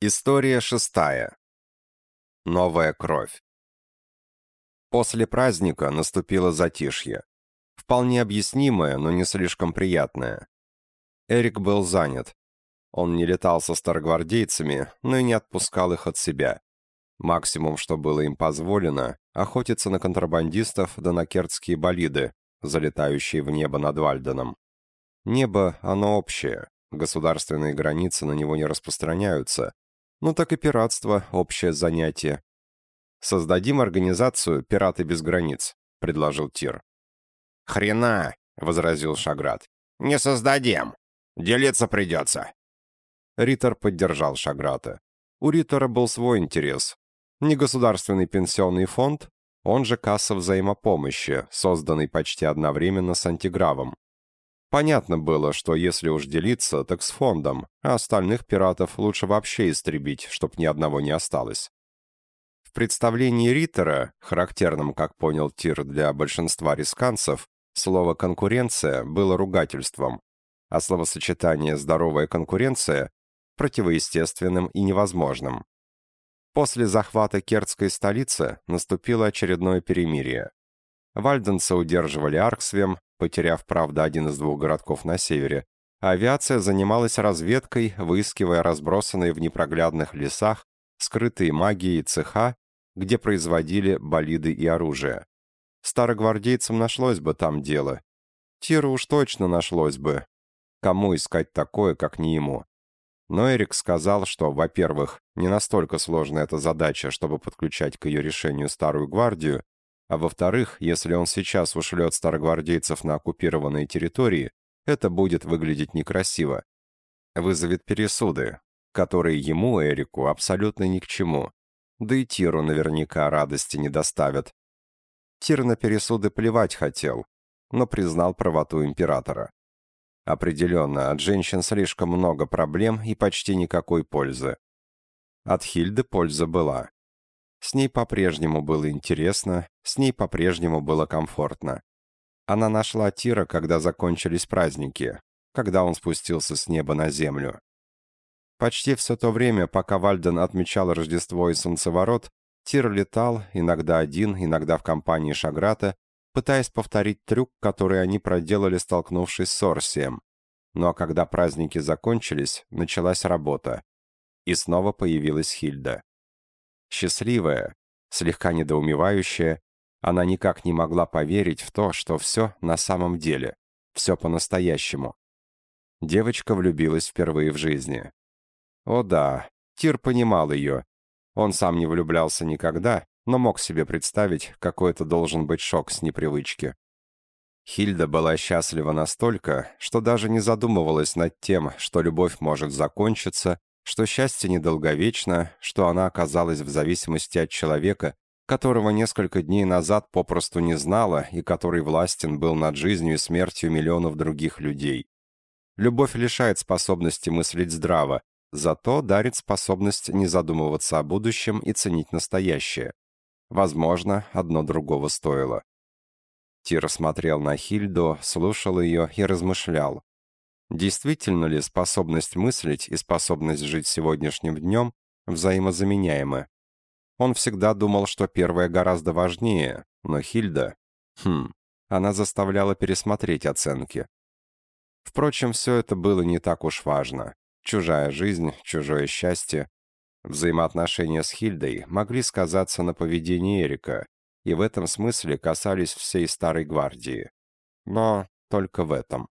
История шестая. Новая кровь. После праздника наступило затишье. Вполне объяснимое, но не слишком приятное. Эрик был занят. Он не летал со старогвардейцами, но и не отпускал их от себя. Максимум, что было им позволено, охотиться на контрабандистов да на кертские болиды, залетающие в небо над Вальденом. Небо, оно общее, государственные границы на него не распространяются, ну так и пиратство – общее занятие. «Создадим организацию «Пираты без границ», – предложил Тир. «Хрена!» – возразил Шаград. «Не создадим! Делиться придется!» Риттер поддержал Шаграта. У Риттера был свой интерес. Не государственный пенсионный фонд, он же касса взаимопомощи, созданный почти одновременно с антигравом. Понятно было, что если уж делиться, так с фондом, а остальных пиратов лучше вообще истребить, чтоб ни одного не осталось. В представлении Риттера, характерном, как понял Тир для большинства рисканцев, слово «конкуренция» было ругательством, а словосочетание «здоровая конкуренция» — противоестественным и невозможным. После захвата Кертской столицы наступило очередное перемирие. Вальденцы удерживали Арксвем, потеряв, правда, один из двух городков на севере, авиация занималась разведкой, выискивая разбросанные в непроглядных лесах скрытые магией цеха, где производили болиды и оружие. Старогвардейцам нашлось бы там дело. Тиру уж точно нашлось бы. Кому искать такое, как не ему? Но Эрик сказал, что, во-первых, не настолько сложная эта задача, чтобы подключать к ее решению Старую Гвардию, а во-вторых, если он сейчас ушлет старогвардейцев на оккупированные территории, это будет выглядеть некрасиво. Вызовет пересуды, которые ему, Эрику, абсолютно ни к чему. Да и Тиру наверняка радости не доставят. Тир на пересуды плевать хотел, но признал правоту императора. Определенно, от женщин слишком много проблем и почти никакой пользы. От Хильды польза была. С ней по-прежнему было интересно, с ней по-прежнему было комфортно. Она нашла Тира, когда закончились праздники, когда он спустился с неба на землю. Почти все то время, пока Вальден отмечал Рождество и Солнцеворот, Тир летал, иногда один, иногда в компании Шаграта, пытаясь повторить трюк, который они проделали, столкнувшись с Орсием. Но когда праздники закончились, началась работа. И снова появилась Хильда. Счастливая, слегка недоумевающая, она никак не могла поверить в то, что все на самом деле, все по-настоящему. Девочка влюбилась впервые в жизни. О да, Тир понимал ее. Он сам не влюблялся никогда, но мог себе представить, какой это должен быть шок с непривычки. Хильда была счастлива настолько, что даже не задумывалась над тем, что любовь может закончиться, что счастье недолговечно, что она оказалась в зависимости от человека, которого несколько дней назад попросту не знала и который властен был над жизнью и смертью миллионов других людей. Любовь лишает способности мыслить здраво, зато дарит способность не задумываться о будущем и ценить настоящее. Возможно, одно другого стоило. Тир смотрел на Хильду, слушал ее и размышлял. Действительно ли способность мыслить и способность жить сегодняшним днем взаимозаменяемы? Он всегда думал, что первое гораздо важнее, но Хильда... Хм, она заставляла пересмотреть оценки. Впрочем, все это было не так уж важно. Чужая жизнь, чужое счастье. Взаимоотношения с Хильдой могли сказаться на поведении Эрика, и в этом смысле касались всей Старой Гвардии. Но только в этом.